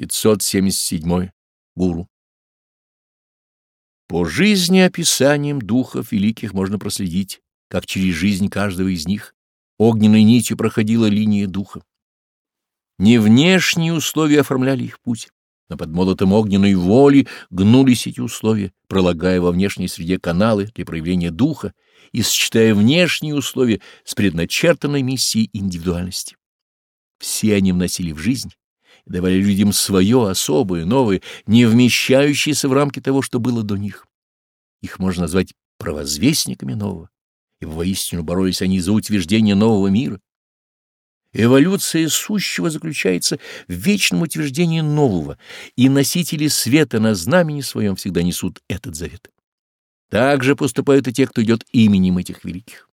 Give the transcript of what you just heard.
577 Гуру. По жизни описанием духов великих можно проследить, как через жизнь каждого из них огненной нитью проходила линия духа. Не внешние условия оформляли их путь, но под молотом огненной воли гнулись эти условия, пролагая во внешней среде каналы для проявления духа и сочетая внешние условия с предначертанной миссией индивидуальности. Все они вносили в жизнь давали людям свое особое, новое, не вмещающееся в рамки того, что было до них. Их можно назвать провозвестниками нового, и воистину боролись они за утверждение нового мира. Эволюция сущего заключается в вечном утверждении нового, и носители света на знамени своем всегда несут этот завет. Так же поступают и те, кто идет именем этих великих.